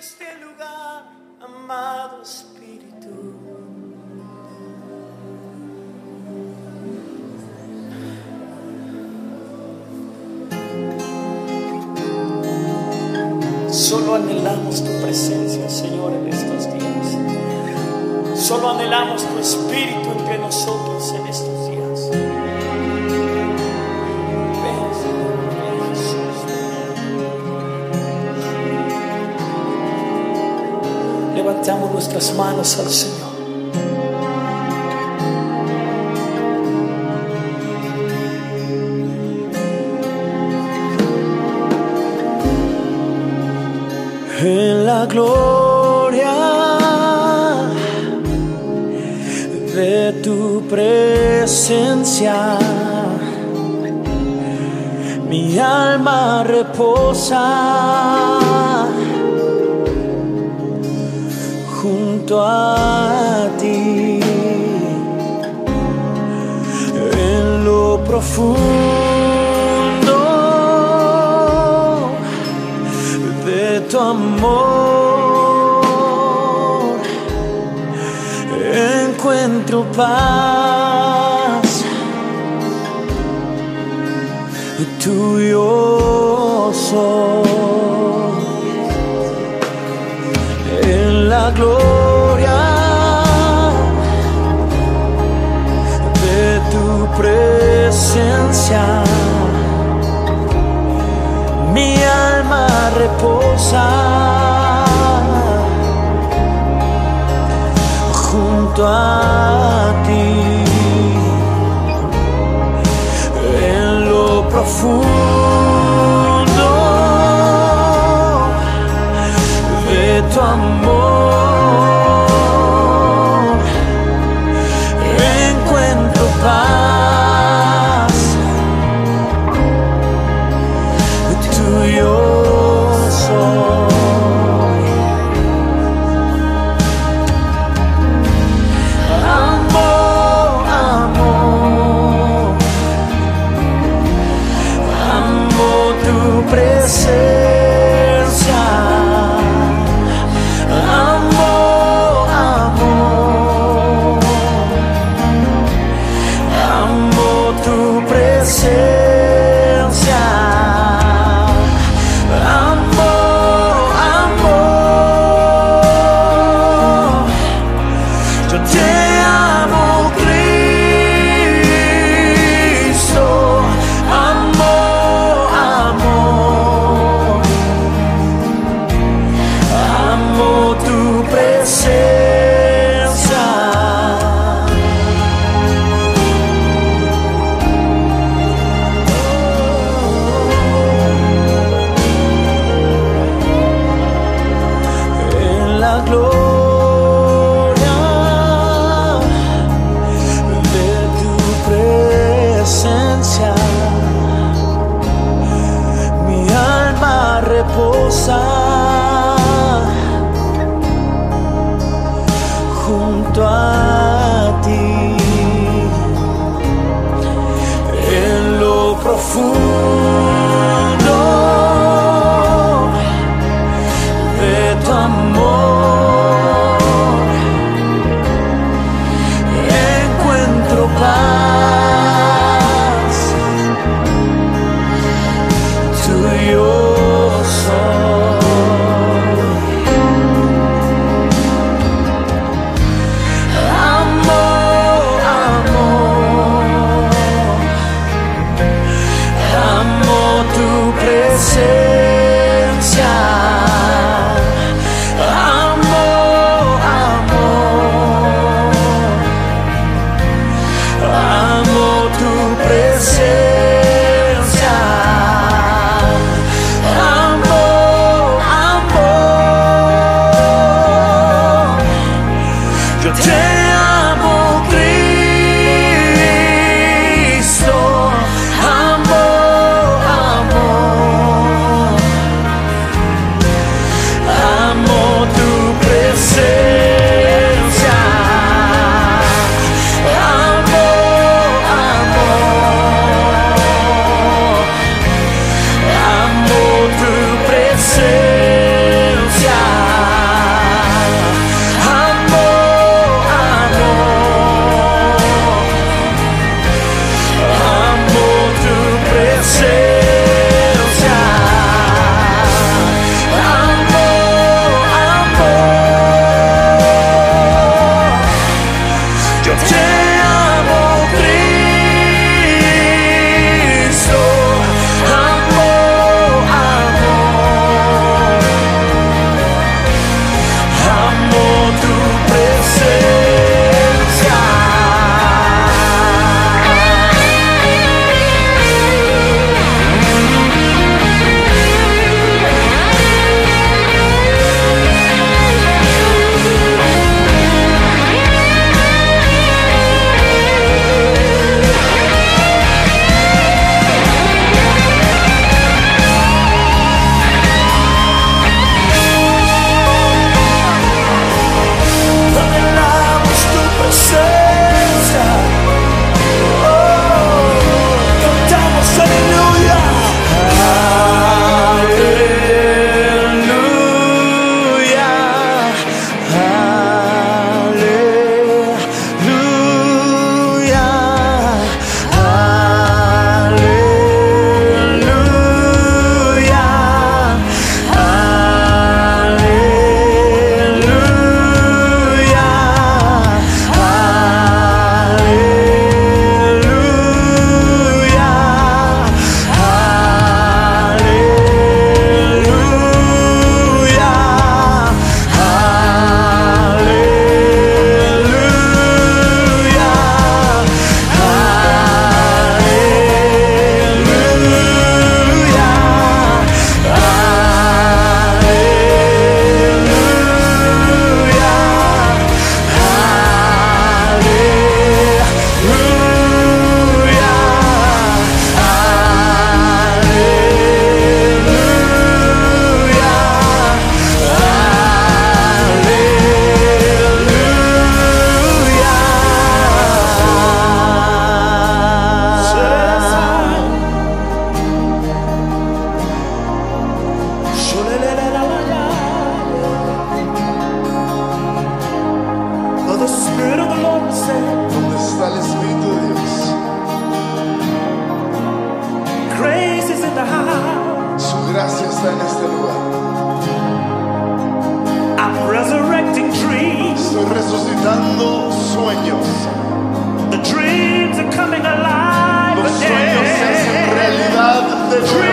este lugar, amado Espíritu. Solo anhelamos tu presencia, Señor, en estos días. Solo anhelamos tu Espíritu entre nosotros en estos días. Nuestras manos al Señor. En la gloria de tu presencia, mi alma reposa junto a ti. En lo profundo de tu amor encuentro paz. Tuyo soy en Mi alma reposa junto a ti. En lo profundo de tu amor profundo este lugar. I'm resurrecting dreams. Estoy resucitando sueños. The dreams are coming alive Los sueños se hacen realidad de nuevo.